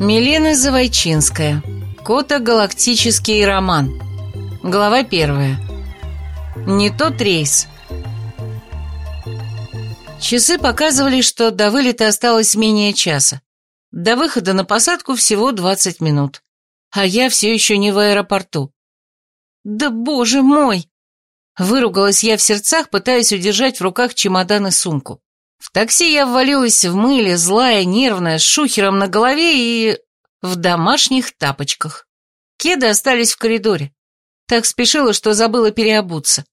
Милена Завойчинская. Кота-галактический роман. Глава первая. Не тот рейс. Часы показывали, что до вылета осталось менее часа. До выхода на посадку всего 20 минут. А я все еще не в аэропорту. Да боже мой! Выругалась я в сердцах, пытаясь удержать в руках чемодан и сумку. В такси я ввалилась в мыле, злая, нервная, с шухером на голове и... в домашних тапочках. Кеды остались в коридоре. Так спешила, что забыла переобуться.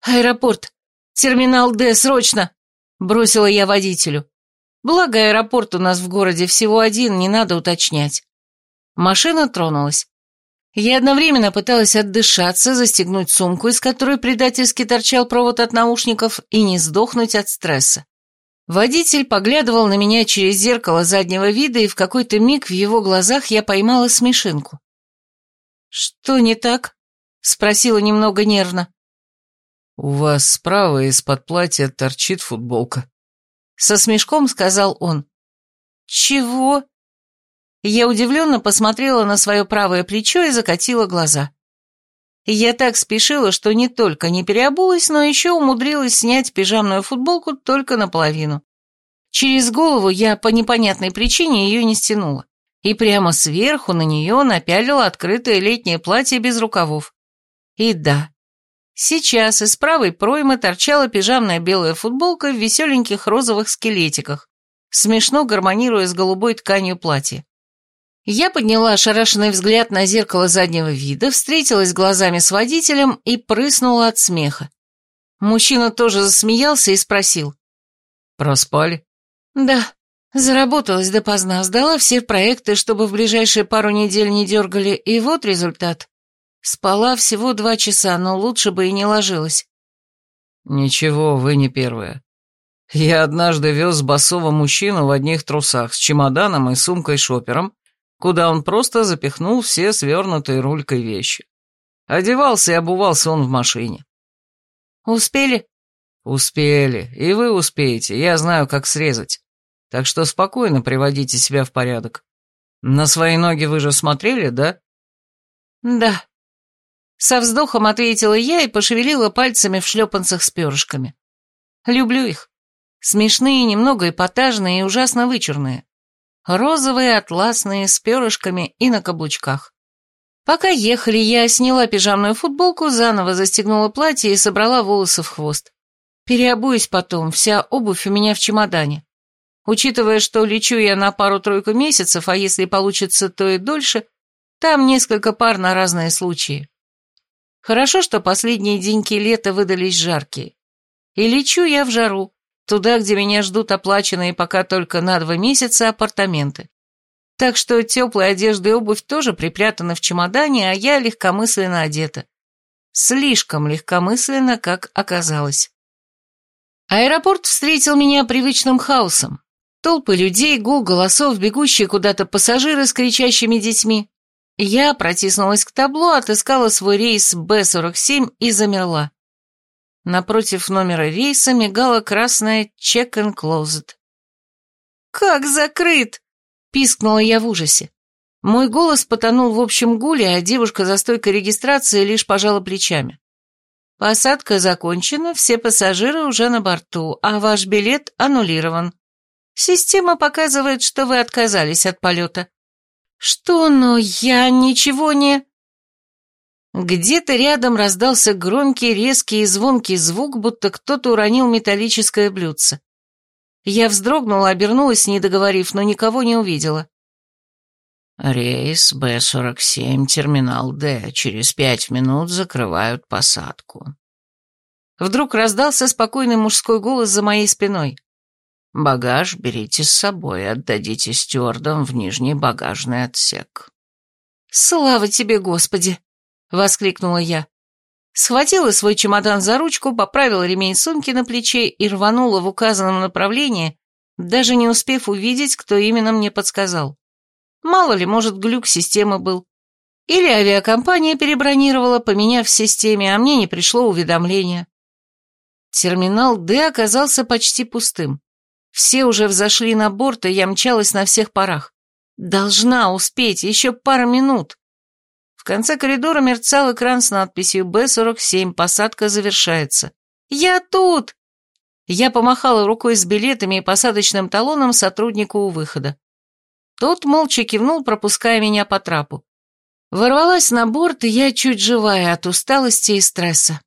«Аэропорт! Терминал Д, срочно!» — бросила я водителю. Благо, аэропорт у нас в городе всего один, не надо уточнять. Машина тронулась. Я одновременно пыталась отдышаться, застегнуть сумку, из которой предательски торчал провод от наушников, и не сдохнуть от стресса. Водитель поглядывал на меня через зеркало заднего вида, и в какой-то миг в его глазах я поймала смешинку. «Что не так?» — спросила немного нервно. «У вас справа из-под платья торчит футболка», — со смешком сказал он. «Чего?» Я удивленно посмотрела на свое правое плечо и закатила глаза. Я так спешила, что не только не переобулась, но еще умудрилась снять пижамную футболку только наполовину. Через голову я по непонятной причине ее не стянула. И прямо сверху на нее напялила открытое летнее платье без рукавов. И да, сейчас из правой проймы торчала пижамная белая футболка в веселеньких розовых скелетиках, смешно гармонируя с голубой тканью платья. Я подняла ошарашенный взгляд на зеркало заднего вида, встретилась глазами с водителем и прыснула от смеха. Мужчина тоже засмеялся и спросил. «Проспали?» «Да, заработалась допоздна, сдала все проекты, чтобы в ближайшие пару недель не дергали, и вот результат. Спала всего два часа, но лучше бы и не ложилась». «Ничего, вы не первая. Я однажды вез басового мужчину в одних трусах с чемоданом и сумкой-шопером, куда он просто запихнул все свернутые рулькой вещи. Одевался и обувался он в машине. «Успели?» «Успели, и вы успеете, я знаю, как срезать. Так что спокойно приводите себя в порядок. На свои ноги вы же смотрели, да?» «Да». Со вздохом ответила я и пошевелила пальцами в шлепанцах с перышками. «Люблю их. Смешные, немного эпатажные и ужасно вычурные розовые, атласные, с перышками и на каблучках. Пока ехали, я сняла пижамную футболку, заново застегнула платье и собрала волосы в хвост. Переобуюсь потом, вся обувь у меня в чемодане. Учитывая, что лечу я на пару-тройку месяцев, а если получится, то и дольше, там несколько пар на разные случаи. Хорошо, что последние деньки лета выдались жаркие. И лечу я в жару, Туда, где меня ждут оплаченные пока только на два месяца апартаменты. Так что теплая одежда и обувь тоже припрятаны в чемодане, а я легкомысленно одета. Слишком легкомысленно, как оказалось. Аэропорт встретил меня привычным хаосом. Толпы людей, гул голосов, бегущие куда-то пассажиры с кричащими детьми. Я протиснулась к табло, отыскала свой рейс Б-47 и замерла. Напротив номера рейса мигала красная «Check and Closed». «Как закрыт?» – пискнула я в ужасе. Мой голос потонул в общем гуле, а девушка за стойкой регистрации лишь пожала плечами. «Посадка закончена, все пассажиры уже на борту, а ваш билет аннулирован. Система показывает, что вы отказались от полета». «Что, но я ничего не...» Где-то рядом раздался громкий, резкий и звонкий звук, будто кто-то уронил металлическое блюдце. Я вздрогнула, обернулась, не договорив, но никого не увидела. «Рейс Б-47, терминал Д. Через пять минут закрывают посадку». Вдруг раздался спокойный мужской голос за моей спиной. «Багаж берите с собой, отдадите стюардам в нижний багажный отсек». «Слава тебе, Господи!» — воскликнула я. Схватила свой чемодан за ручку, поправила ремень сумки на плече и рванула в указанном направлении, даже не успев увидеть, кто именно мне подсказал. Мало ли, может, глюк системы был. Или авиакомпания перебронировала, поменяв в системе, а мне не пришло уведомление. Терминал «Д» оказался почти пустым. Все уже взошли на борт, и я мчалась на всех парах. Должна успеть, еще пара минут. Конце коридора мерцал экран с надписью «Б-47, посадка завершается». «Я тут!» Я помахала рукой с билетами и посадочным талоном сотруднику у выхода. Тот молча кивнул, пропуская меня по трапу. Ворвалась на борт, и я чуть живая от усталости и стресса.